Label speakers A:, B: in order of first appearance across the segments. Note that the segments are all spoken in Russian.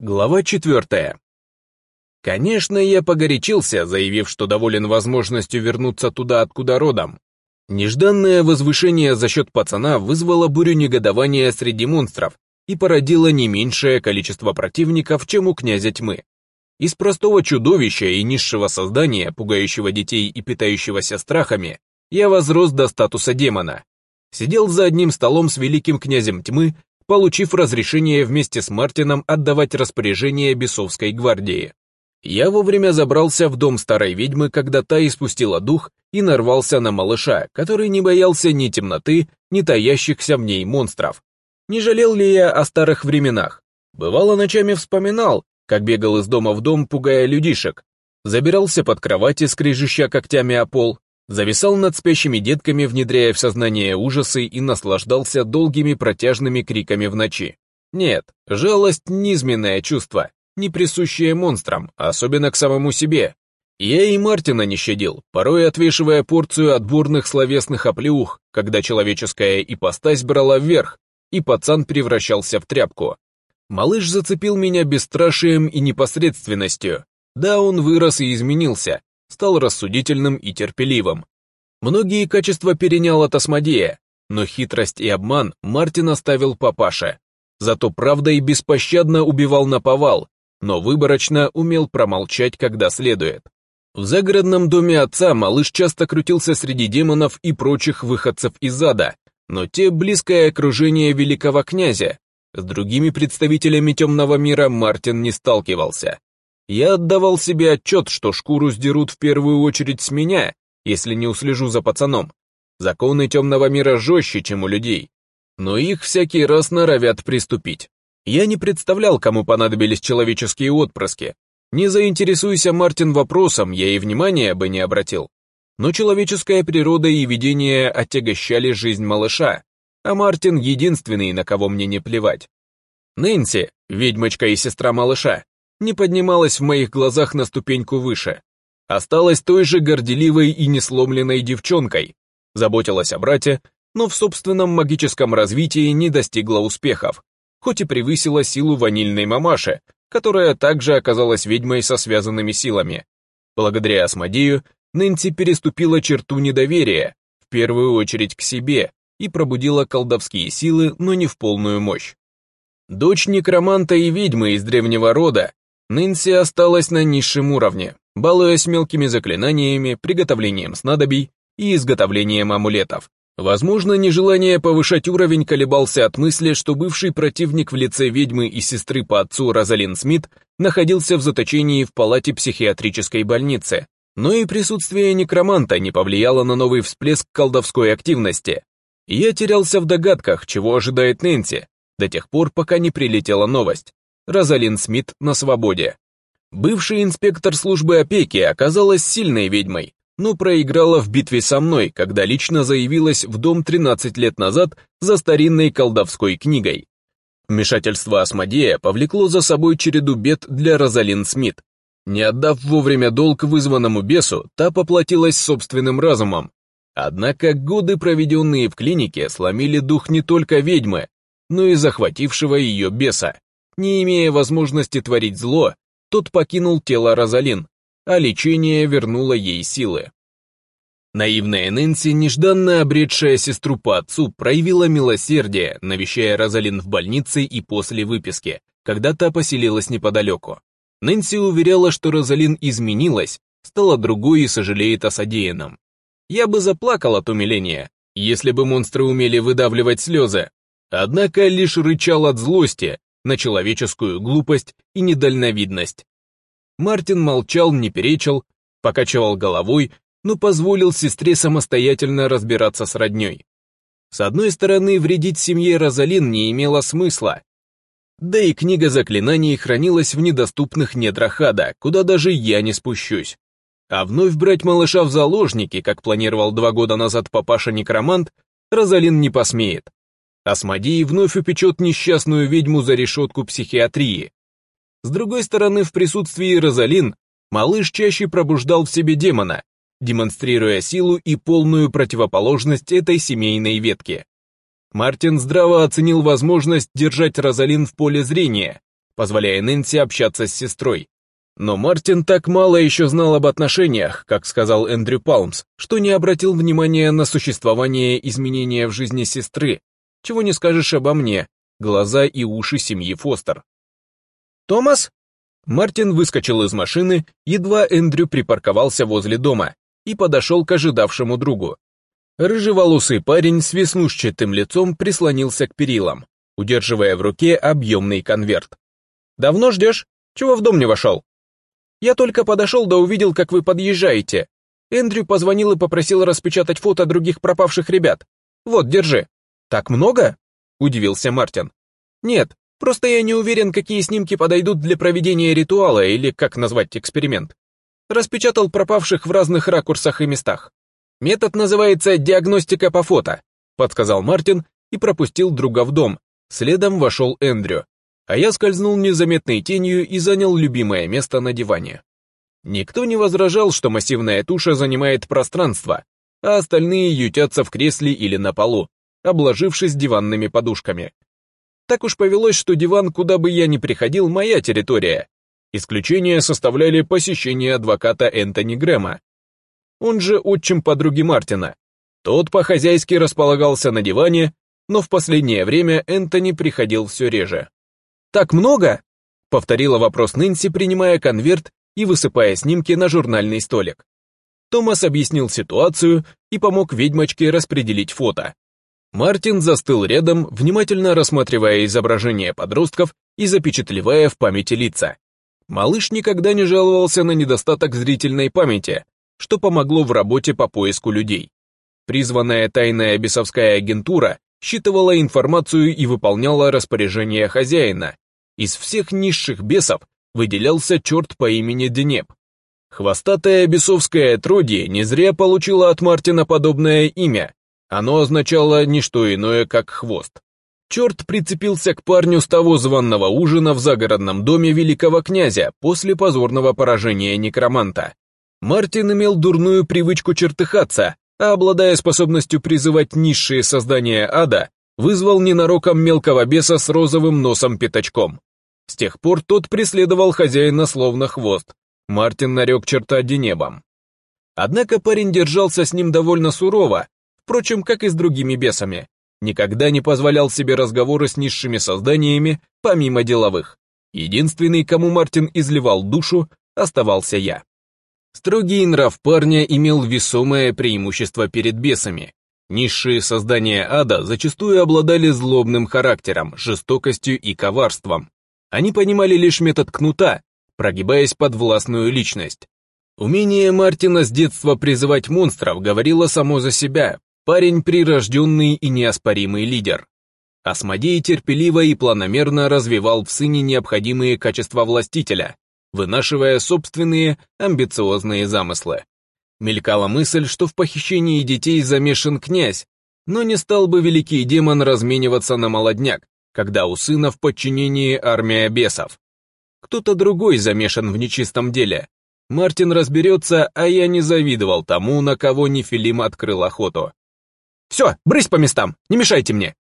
A: Глава четвертая. Конечно, я погорячился, заявив, что доволен возможностью вернуться туда, откуда родом. Нежданное возвышение за счет пацана вызвало бурю негодования среди монстров и породило не меньшее количество противников, чем у князя тьмы. Из простого чудовища и низшего создания, пугающего детей и питающегося страхами, я возрос до статуса демона. Сидел за одним столом с великим князем тьмы получив разрешение вместе с Мартином отдавать распоряжение Бесовской гвардии. Я вовремя забрался в дом старой ведьмы, когда та испустила дух и нарвался на малыша, который не боялся ни темноты, ни таящихся в ней монстров. Не жалел ли я о старых временах? Бывало, ночами вспоминал, как бегал из дома в дом, пугая людишек, забирался под кровати, скрежеща когтями о пол, зависал над спящими детками, внедряя в сознание ужасы и наслаждался долгими протяжными криками в ночи. Нет, жалость — низменное чувство, не присущее монстрам, а особенно к самому себе. Я и Мартина не щадил, порой отвешивая порцию отборных словесных оплеух, когда человеческая ипостась брала вверх, и пацан превращался в тряпку. Малыш зацепил меня бесстрашием и непосредственностью. Да, он вырос и изменился, стал рассудительным и терпеливым. Многие качества перенял от Асмодея, но хитрость и обман Мартин оставил папаше. Зато правда и беспощадно убивал на повал, но выборочно умел промолчать, когда следует. В загородном доме отца малыш часто крутился среди демонов и прочих выходцев из ада, но те близкое окружение великого князя. С другими представителями темного мира Мартин не сталкивался. Я отдавал себе отчет, что шкуру сдерут в первую очередь с меня, если не услежу за пацаном. Законы темного мира жестче, чем у людей. Но их всякий раз норовят приступить. Я не представлял, кому понадобились человеческие отпрыски. Не заинтересуйся Мартин вопросом, я и внимания бы не обратил. Но человеческая природа и видение отягощали жизнь малыша, а Мартин единственный, на кого мне не плевать. Нэнси, ведьмочка и сестра малыша, не поднималась в моих глазах на ступеньку выше. Осталась той же горделивой и несломленной девчонкой, заботилась о брате, но в собственном магическом развитии не достигла успехов, хоть и превысила силу ванильной мамаши, которая также оказалась ведьмой со связанными силами. Благодаря Асмодею Нэнси переступила черту недоверия, в первую очередь к себе, и пробудила колдовские силы, но не в полную мощь. Дочь некроманта и ведьмы из древнего рода, Нинси осталась на низшем уровне, балуясь мелкими заклинаниями, приготовлением снадобий и изготовлением амулетов. Возможно, нежелание повышать уровень колебался от мысли, что бывший противник в лице ведьмы и сестры по отцу Розалин Смит находился в заточении в палате психиатрической больницы, но и присутствие некроманта не повлияло на новый всплеск колдовской активности. Я терялся в догадках, чего ожидает Нэнси, до тех пор, пока не прилетела новость. Розалин Смит на свободе. Бывший инспектор службы опеки оказалась сильной ведьмой, но проиграла в битве со мной, когда лично заявилась в дом 13 лет назад за старинной колдовской книгой. Вмешательство Асмодея повлекло за собой череду бед для Розалин Смит. Не отдав вовремя долг вызванному бесу, та поплатилась собственным разумом. Однако годы, проведенные в клинике, сломили дух не только ведьмы, но и захватившего ее беса не имея возможности творить зло, тот покинул тело Розалин, а лечение вернуло ей силы. Наивная Нэнси, нежданно обретшая сестру по отцу, проявила милосердие, навещая Розалин в больнице и после выписки, когда та поселилась неподалеку. Нэнси уверяла, что Розалин изменилась, стала другой и сожалеет о содеянном. Я бы заплакал от умиления, если бы монстры умели выдавливать слезы. Однако лишь рычал от злости, на человеческую глупость и недальновидность. Мартин молчал, не перечил, покачивал головой, но позволил сестре самостоятельно разбираться с роднёй. С одной стороны, вредить семье Розалин не имело смысла. Да и книга заклинаний хранилась в недоступных недрах ада, куда даже я не спущусь. А вновь брать малыша в заложники, как планировал два года назад папаша-некромант, Розалин не посмеет. Асмодей вновь упечет несчастную ведьму за решетку психиатрии. С другой стороны, в присутствии Розалин малыш чаще пробуждал в себе демона, демонстрируя силу и полную противоположность этой семейной ветке. Мартин здраво оценил возможность держать Розалин в поле зрения, позволяя Нэнси общаться с сестрой. Но Мартин так мало еще знал об отношениях, как сказал Эндрю Палмс, что не обратил внимания на существование изменения в жизни сестры, чего не скажешь обо мне, глаза и уши семьи Фостер. «Томас?» Мартин выскочил из машины, едва Эндрю припарковался возле дома и подошел к ожидавшему другу. Рыжеволосый парень с веснушчатым лицом прислонился к перилам, удерживая в руке объемный конверт. «Давно ждешь? Чего в дом не вошел?» «Я только подошел да увидел, как вы подъезжаете. Эндрю позвонил и попросил распечатать фото других пропавших ребят. Вот, держи». Так много? Удивился Мартин. Нет, просто я не уверен, какие снимки подойдут для проведения ритуала или как назвать эксперимент. Распечатал пропавших в разных ракурсах и местах. Метод называется диагностика по фото, подсказал Мартин и пропустил друга в дом. Следом вошел Эндрю. А я скользнул незаметной тенью и занял любимое место на диване. Никто не возражал, что массивная туша занимает пространство, а остальные ютятся в кресле или на полу обложившись диванными подушками. Так уж повелось, что диван, куда бы я ни приходил, моя территория. Исключение составляли посещение адвоката Энтони Грэма. Он же отчим подруги Мартина. Тот по-хозяйски располагался на диване, но в последнее время Энтони приходил все реже. «Так много?» — повторила вопрос Нэнси, принимая конверт и высыпая снимки на журнальный столик. Томас объяснил ситуацию и помог ведьмочке распределить фото. Мартин застыл рядом, внимательно рассматривая изображение подростков и запечатлевая в памяти лица. Малыш никогда не жаловался на недостаток зрительной памяти, что помогло в работе по поиску людей. Призванная тайная бесовская агентура считывала информацию и выполняла распоряжения хозяина. Из всех низших бесов выделялся черт по имени Денеп. Хвостатая бесовская отродье не зря получила от Мартина подобное имя, оно означало не что иное, как хвост. Черт прицепился к парню с того званного ужина в загородном доме великого князя после позорного поражения некроманта. Мартин имел дурную привычку чертыхаться, а обладая способностью призывать низшие создания ада, вызвал ненароком мелкого беса с розовым носом-пятачком. С тех пор тот преследовал хозяина словно хвост. Мартин нарек черта денебом. Однако парень держался с ним довольно сурово, Впрочем, как и с другими бесами, никогда не позволял себе разговоры с низшими созданиями, помимо деловых. Единственный, кому Мартин изливал душу, оставался я. Строгий нрав парня имел весомое преимущество перед бесами. Низшие создания ада зачастую обладали злобным характером, жестокостью и коварством. Они понимали лишь метод кнута, прогибаясь под властную личность. Умение Мартина с детства призывать монстров говорило само за себя, Парень прирожденный и неоспоримый лидер. Асмодей терпеливо и планомерно развивал в сыне необходимые качества властителя, вынашивая собственные амбициозные замыслы. Мелькала мысль, что в похищении детей замешан князь, но не стал бы великий демон размениваться на молодняк, когда у сына в подчинении армия бесов. Кто-то другой замешан в нечистом деле. Мартин разберется, а я не завидовал тому, на кого Нефилим открыл охоту. Все, брысь по местам, не мешайте мне!»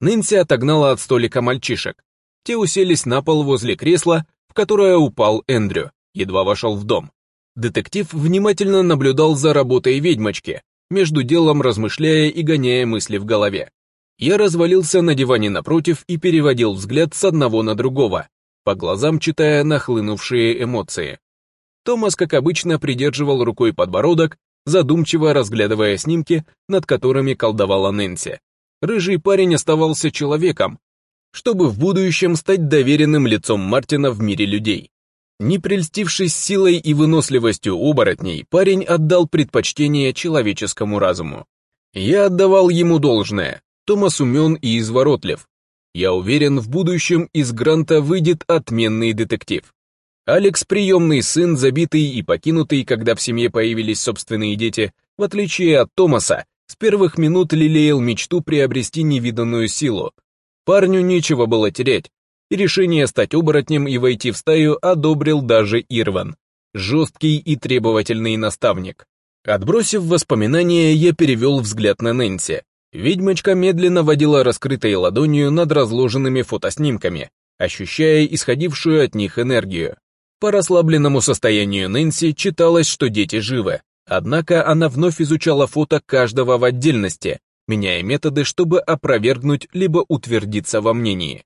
A: Нэнси отогнала от столика мальчишек. Те уселись на пол возле кресла, в которое упал Эндрю, едва вошел в дом. Детектив внимательно наблюдал за работой ведьмочки, между делом размышляя и гоняя мысли в голове. Я развалился на диване напротив и переводил взгляд с одного на другого, по глазам читая нахлынувшие эмоции. Томас, как обычно, придерживал рукой подбородок задумчиво разглядывая снимки, над которыми колдовала Нэнси. Рыжий парень оставался человеком, чтобы в будущем стать доверенным лицом Мартина в мире людей. Не прельстившись силой и выносливостью оборотней, парень отдал предпочтение человеческому разуму. Я отдавал ему должное, Томас умен и изворотлив. Я уверен, в будущем из Гранта выйдет отменный детектив. Алекс, приемный сын, забитый и покинутый, когда в семье появились собственные дети, в отличие от Томаса, с первых минут лелеял мечту приобрести невиданную силу. Парню нечего было терять, и решение стать оборотнем и войти в стаю одобрил даже Ирван, жесткий и требовательный наставник. Отбросив воспоминания, я перевел взгляд на Нэнси. Ведьмочка медленно водила раскрытой ладонью над разложенными фотоснимками, ощущая исходившую от них энергию. По расслабленному состоянию Нэнси читалось, что дети живы. Однако она вновь изучала фото каждого в отдельности, меняя методы, чтобы опровергнуть либо утвердиться во мнении.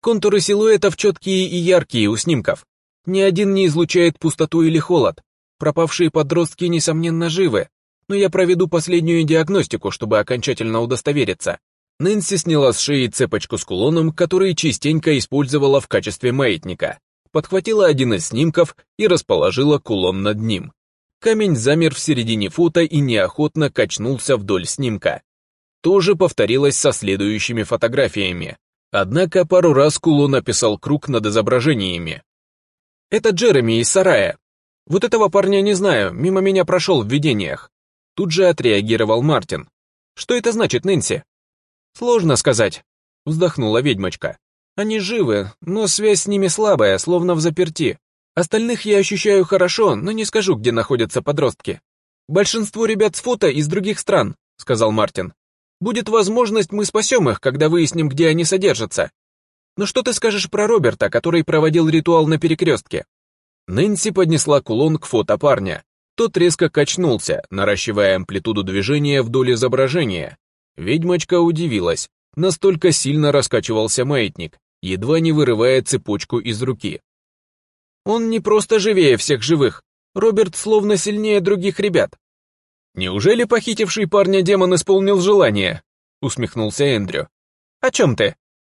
A: Контуры силуэтов четкие и яркие у снимков. Ни один не излучает пустоту или холод. Пропавшие подростки, несомненно, живы. Но я проведу последнюю диагностику, чтобы окончательно удостовериться. Нэнси сняла с шеи цепочку с кулоном, который частенько использовала в качестве маятника подхватила один из снимков и расположила кулон над ним. Камень замер в середине фото и неохотно качнулся вдоль снимка. То же повторилось со следующими фотографиями. Однако пару раз кулон описал круг над изображениями. «Это Джереми из сарая. Вот этого парня не знаю, мимо меня прошел в видениях». Тут же отреагировал Мартин. «Что это значит, Нэнси?» «Сложно сказать», — вздохнула ведьмочка. Они живы, но связь с ними слабая, словно в заперти. Остальных я ощущаю хорошо, но не скажу, где находятся подростки. Большинство ребят с фото из других стран, сказал Мартин. Будет возможность, мы спасем их, когда выясним, где они содержатся. Но что ты скажешь про Роберта, который проводил ритуал на перекрестке? Нэнси поднесла кулон к фото парня. Тот резко качнулся, наращивая амплитуду движения вдоль изображения. Ведьмочка удивилась. Настолько сильно раскачивался маятник едва не вырывая цепочку из руки. Он не просто живее всех живых, Роберт словно сильнее других ребят. Неужели похитивший парня демон исполнил желание? Усмехнулся Эндрю. О чем ты?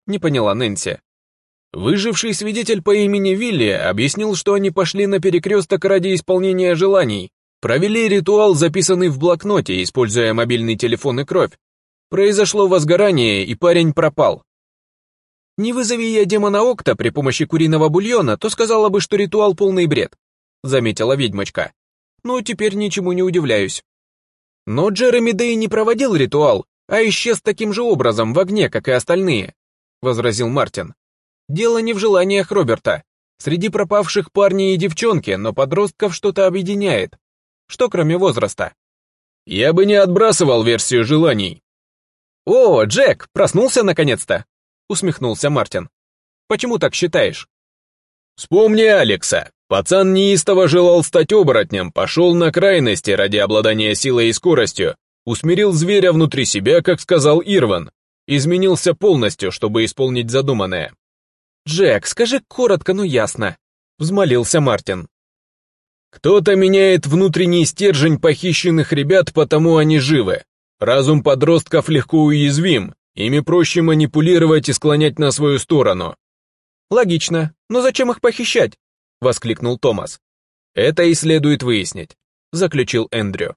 A: Не поняла Нэнси. Выживший свидетель по имени Вилли объяснил, что они пошли на перекресток ради исполнения желаний, провели ритуал, записанный в блокноте, используя мобильный телефон и кровь. Произошло возгорание, и парень пропал. Не вызови я демона Окта при помощи куриного бульона, то сказала бы, что ритуал полный бред», — заметила ведьмочка. «Ну, теперь ничему не удивляюсь». Но Джереми Дэй не проводил ритуал, а исчез таким же образом в огне, как и остальные, — возразил Мартин. Дело не в желаниях Роберта. Среди пропавших парни и девчонки, но подростков что-то объединяет. Что кроме возраста? Я бы не отбрасывал версию желаний. О, Джек, проснулся наконец-то усмехнулся Мартин. «Почему так считаешь?» «Вспомни Алекса. Пацан неистово желал стать оборотнем, пошел на крайности ради обладания силой и скоростью, усмирил зверя внутри себя, как сказал Ирван, изменился полностью, чтобы исполнить задуманное». «Джек, скажи коротко, но ясно», — взмолился Мартин. «Кто-то меняет внутренний стержень похищенных ребят, потому они живы. Разум подростков легко уязвим, Ими проще манипулировать и склонять на свою сторону. Логично, но зачем их похищать? Воскликнул Томас. Это и следует выяснить, заключил Эндрю.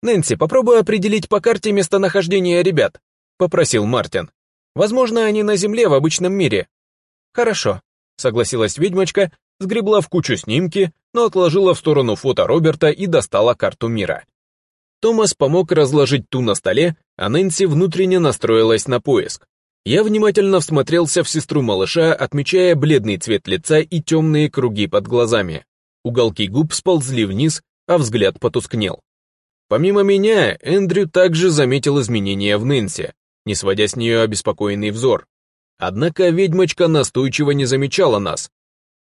A: Нэнси, попробуй определить по карте местонахождение ребят, попросил Мартин. Возможно, они на земле в обычном мире. Хорошо, согласилась ведьмочка, сгребла в кучу снимки, но отложила в сторону фото Роберта и достала карту мира. Томас помог разложить ту на столе, а Нэнси внутренне настроилась на поиск. Я внимательно всмотрелся в сестру малыша, отмечая бледный цвет лица и темные круги под глазами. Уголки губ сползли вниз, а взгляд потускнел. Помимо меня, Эндрю также заметил изменения в Нэнси, не сводя с нее обеспокоенный взор. Однако ведьмочка настойчиво не замечала нас.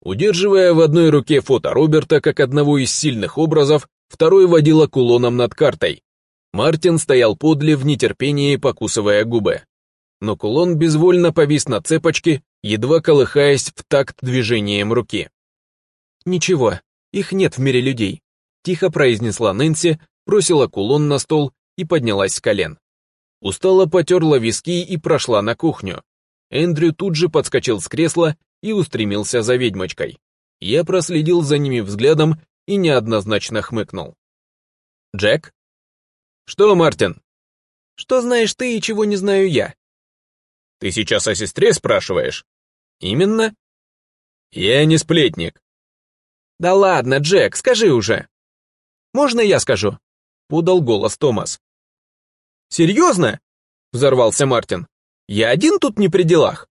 A: Удерживая в одной руке фото Роберта как одного из сильных образов, второй водила кулоном над картой. Мартин стоял подле в нетерпении, покусывая губы. Но кулон безвольно повис на цепочке, едва колыхаясь в такт движением руки. «Ничего, их нет в мире людей», — тихо произнесла Нэнси, бросила кулон на стол и поднялась с колен. Устало потерла виски и прошла на кухню. Эндрю тут же подскочил с кресла и устремился за ведьмочкой. Я проследил за ними взглядом и неоднозначно хмыкнул. «Джек?» «Что, Мартин?» «Что знаешь ты и чего не знаю я?» «Ты сейчас о сестре спрашиваешь?» «Именно?» «Я не сплетник». «Да ладно, Джек, скажи уже!» «Можно я скажу?» — подал голос Томас. «Серьезно?» — взорвался Мартин. «Я один тут не при делах?»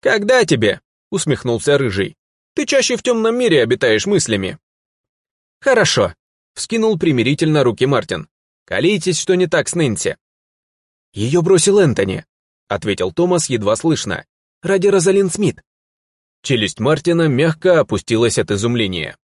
A: «Когда тебе?» — усмехнулся Рыжий. «Ты чаще в темном мире обитаешь мыслями». «Хорошо», — вскинул примирительно руки Мартин. «Калитесь, что не так с Нэнси». «Ее бросил Энтони», — ответил Томас едва слышно. «Ради Розалин Смит». Челюсть Мартина мягко опустилась от изумления.